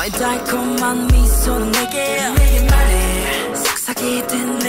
너의 달콤한 미소는 내게 내게 말해. 속삭이든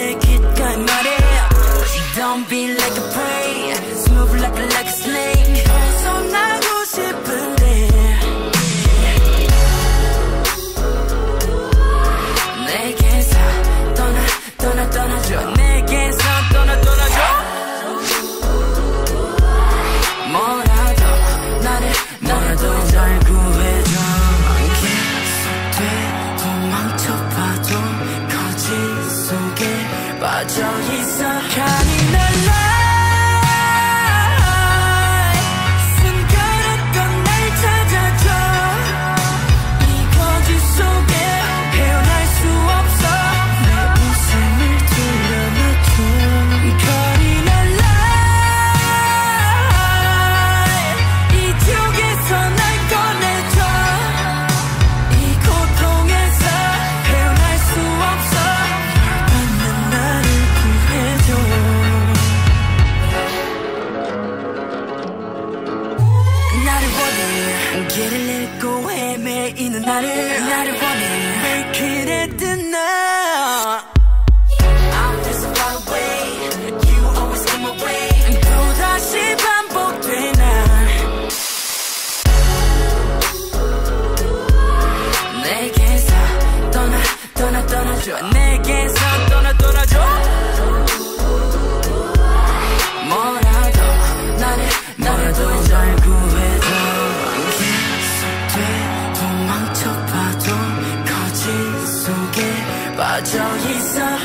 길을 잃고 헤매이는 나를. 나를 원해. 왜 그래 뜨나 I'm just far away. You always come away 또다시 반복되나. 내게서 떠나 떠나 떠나줘. 어쩌 있어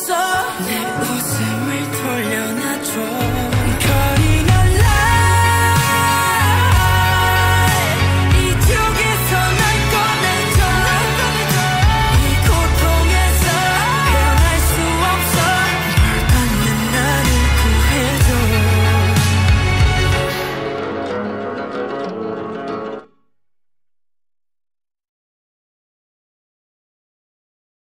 없어. 내 모습